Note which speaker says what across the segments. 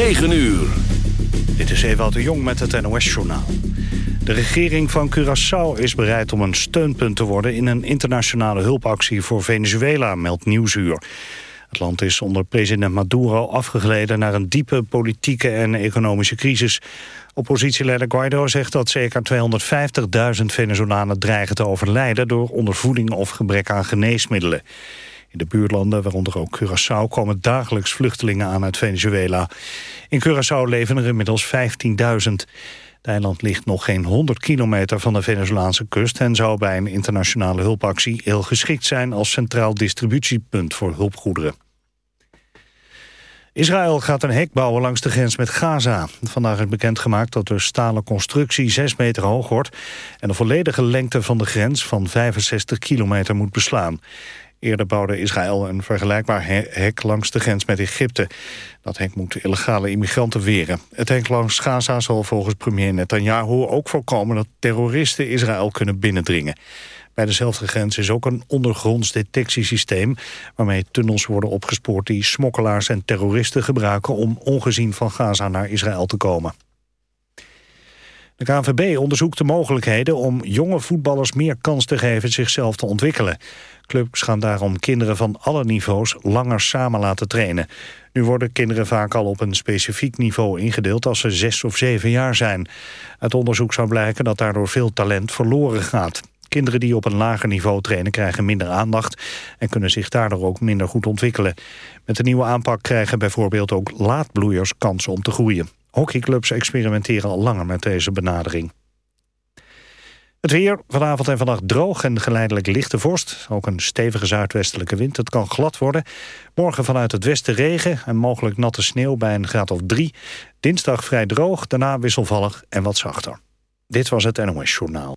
Speaker 1: 9 uur.
Speaker 2: Dit is Ewout de Jong met het NOS-journaal. De regering van Curaçao is bereid om een steunpunt te worden... in een internationale hulpactie voor Venezuela, meldt Nieuwsuur. Het land is onder president Maduro afgegleden... naar een diepe politieke en economische crisis. Oppositieleider Guaido zegt dat zeker 250.000 Venezolanen dreigen te overlijden... door ondervoeding of gebrek aan geneesmiddelen. In de buurlanden, waaronder ook Curaçao, komen dagelijks vluchtelingen aan uit Venezuela. In Curaçao leven er inmiddels 15.000. Het eiland ligt nog geen 100 kilometer van de Venezolaanse kust... en zou bij een internationale hulpactie heel geschikt zijn... als centraal distributiepunt voor hulpgoederen. Israël gaat een hek bouwen langs de grens met Gaza. Vandaag is bekendgemaakt dat de stalen constructie 6 meter hoog wordt... en de volledige lengte van de grens van 65 kilometer moet beslaan. Eerder bouwde Israël een vergelijkbaar hek langs de grens met Egypte. Dat hek moet illegale immigranten weren. Het hek langs Gaza zal volgens premier Netanyahu ook voorkomen... dat terroristen Israël kunnen binnendringen. Bij dezelfde grens is ook een ondergronds detectiesysteem... waarmee tunnels worden opgespoord die smokkelaars en terroristen gebruiken... om ongezien van Gaza naar Israël te komen. De KNVB onderzoekt de mogelijkheden om jonge voetballers meer kans te geven zichzelf te ontwikkelen. Clubs gaan daarom kinderen van alle niveaus langer samen laten trainen. Nu worden kinderen vaak al op een specifiek niveau ingedeeld als ze zes of zeven jaar zijn. Uit onderzoek zou blijken dat daardoor veel talent verloren gaat. Kinderen die op een lager niveau trainen krijgen minder aandacht... en kunnen zich daardoor ook minder goed ontwikkelen. Met de nieuwe aanpak krijgen bijvoorbeeld ook laadbloeiers kansen om te groeien. Hockeyclubs experimenteren al langer met deze benadering. Het weer, vanavond en vannacht droog en geleidelijk lichte vorst. Ook een stevige zuidwestelijke wind. Het kan glad worden. Morgen vanuit het westen regen en mogelijk natte sneeuw bij een graad of drie. Dinsdag vrij droog, daarna wisselvallig en wat zachter. Dit was het NOS Journaal.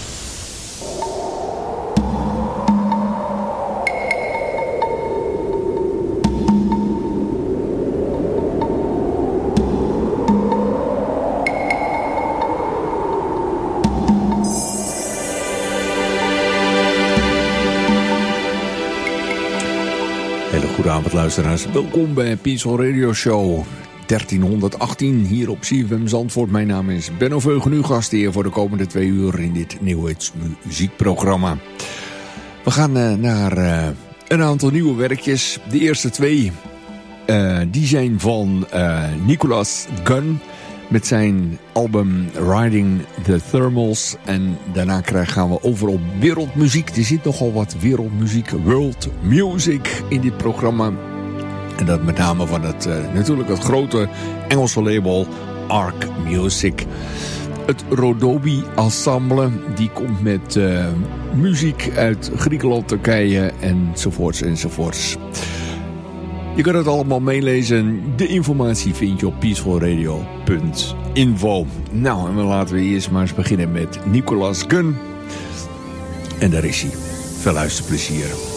Speaker 3: Luisteraars, welkom bij Peaceful Radio Show 1318 hier op CFM Zandvoort. Mijn naam is Benno Veugen, uw gast hier voor de komende twee uur in dit New muziekprogramma. We gaan uh, naar uh, een aantal nieuwe werkjes. De eerste twee uh, die zijn van Nicolas Gunn zijn album Riding the Thermals. En daarna gaan we over op wereldmuziek. Er zit nogal wat wereldmuziek, world music in dit programma. En dat met name van het, uh, natuurlijk het grote Engelse label Arc Music. Het Rodobi Ensemble, die komt met uh, muziek uit Griekenland, Turkije enzovoorts enzovoorts. Je kan het allemaal meelezen. De informatie vind je op peacefulradio.info. Nou, en dan laten we eerst maar eens beginnen met Nicolas Gunn. En daar is hij. Veel luisterplezier.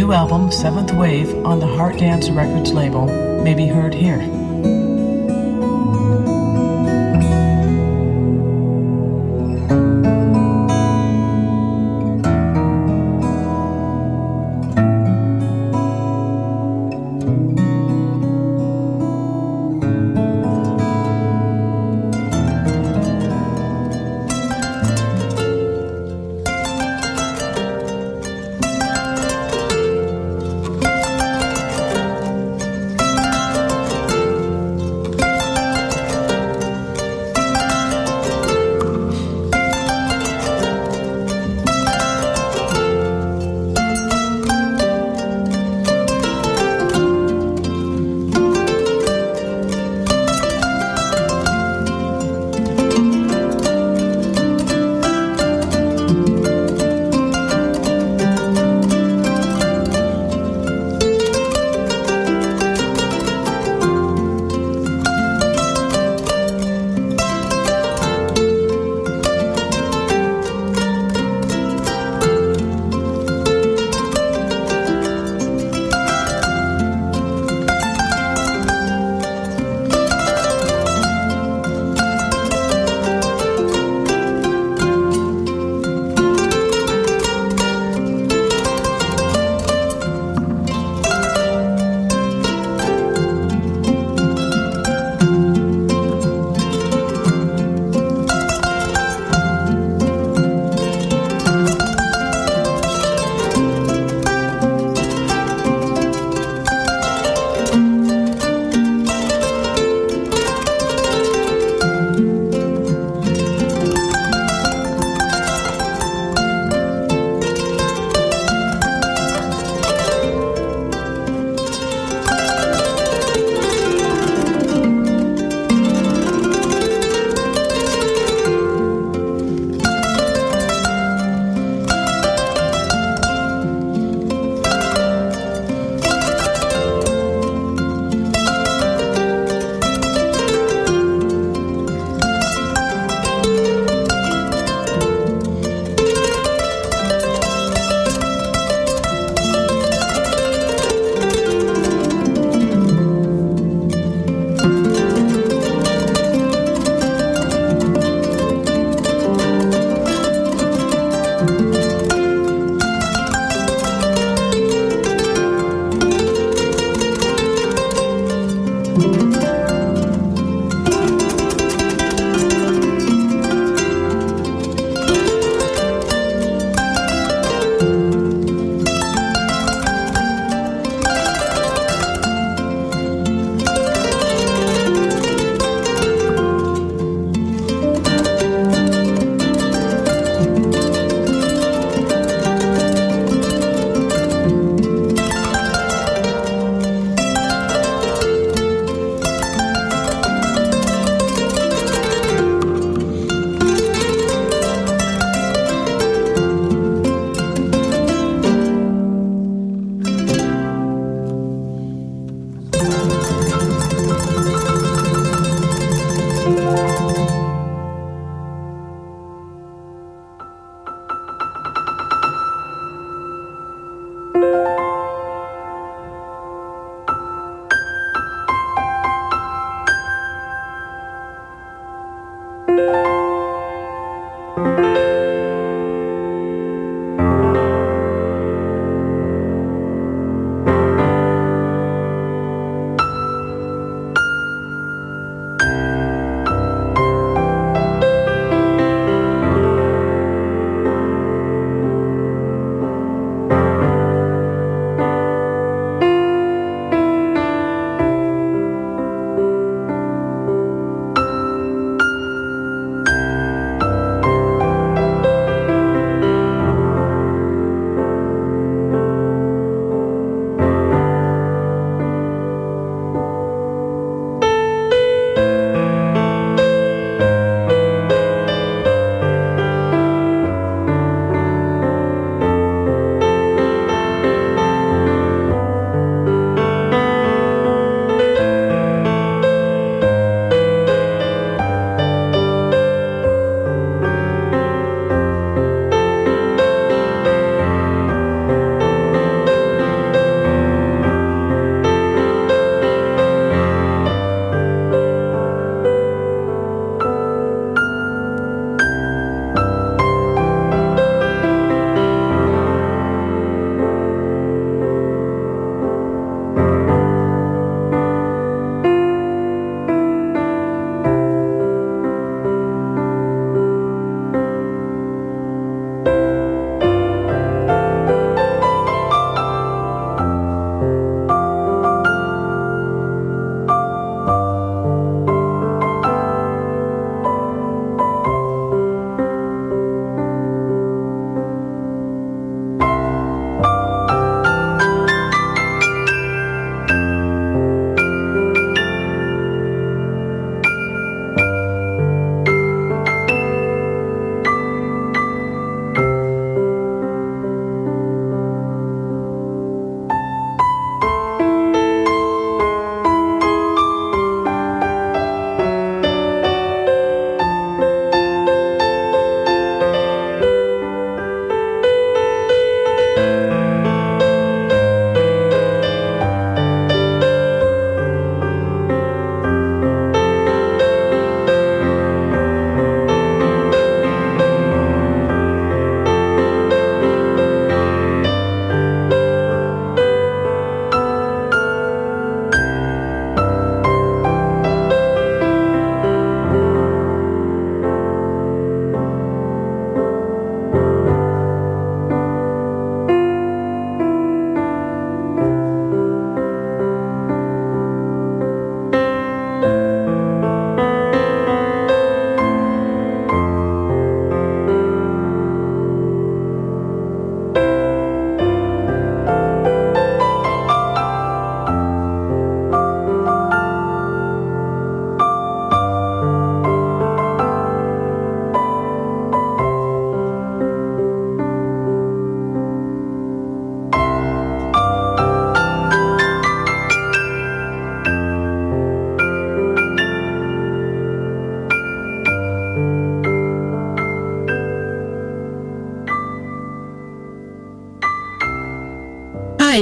Speaker 4: New album, Seventh Wave, on the Heart Dance Records label, may be heard here.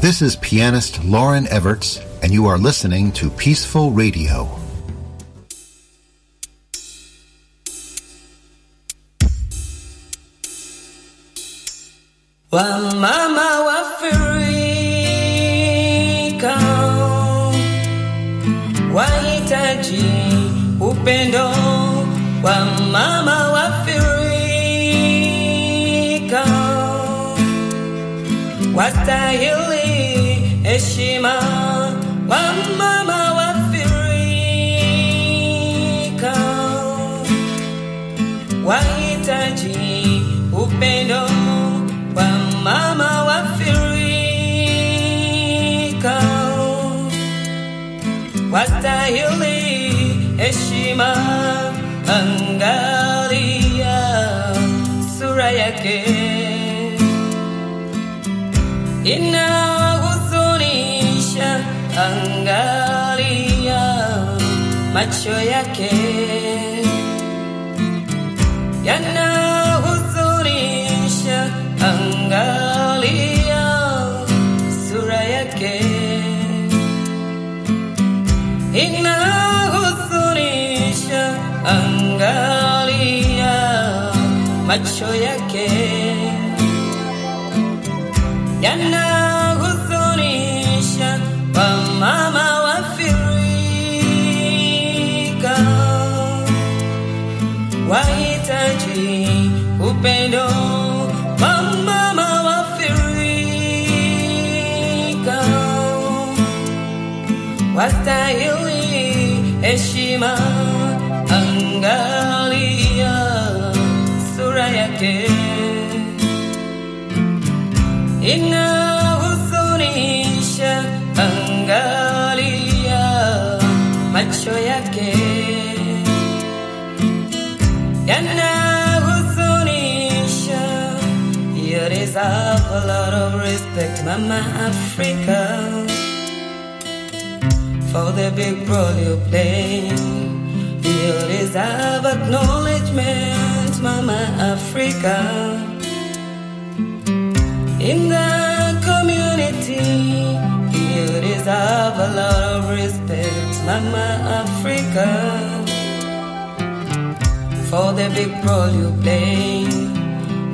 Speaker 5: This is pianist Lauren Everts, and you are listening to Peaceful Radio.
Speaker 6: Wamama wafurika, wahitaji upendo wa mama wafurika, wastahili heshima wa mama wafurika, wahitaji upendo wa mama wafurika, wastahili heshima. Angalia sura yake inahuzunisha, macho yake. Yanahuzunisha, angalia sura yake. Inahuzunisha, angalia macho yake. Yanahuzunisha, upendo, wamama wafurika, wastahili angalia angalia macho yake Mama Africa, for the big role you play. You deserve acknowledgement, Mama Africa in the community. You deserve a lot of respect, Mama Africa, for the big role you play.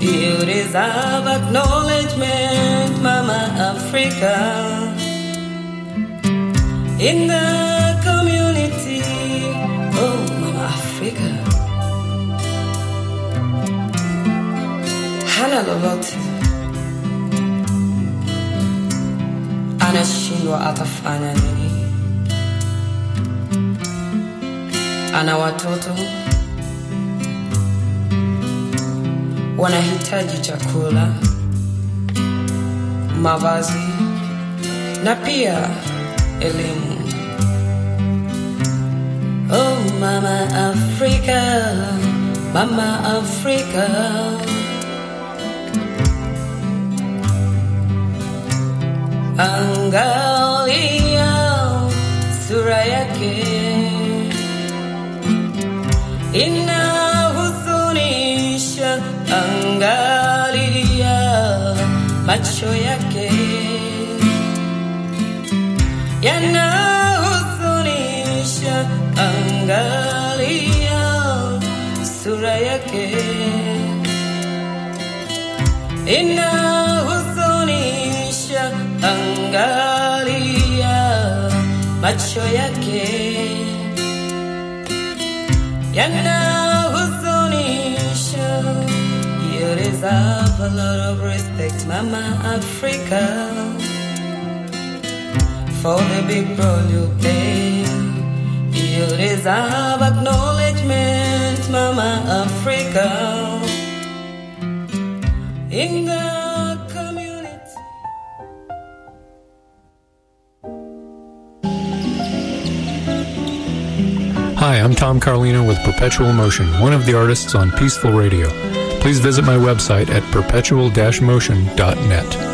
Speaker 6: You deserve acknowledgement, Mama Africa, in the community. Oh, Mama Africa. Hana lolote anashindwa atafanya nini? Ana watoto wanahitaji chakula, mavazi na pia elimu. Oh, Mama Africa, Mama Africa. Angalia sura yake inahuzunisha, angalia macho yake yanahuzunisha, angalia sura yake inahuzunisha, angalia macho yake yanahuzunisha. Deserve a lot of respect, Mama Africa, for the big role you play. You deserve acknowledgement, Mama Africa, in the community.
Speaker 7: Hi, I'm Tom Carlino with Perpetual Motion, one of the artists on Peaceful Radio. Please visit my website at perpetual-motion.net.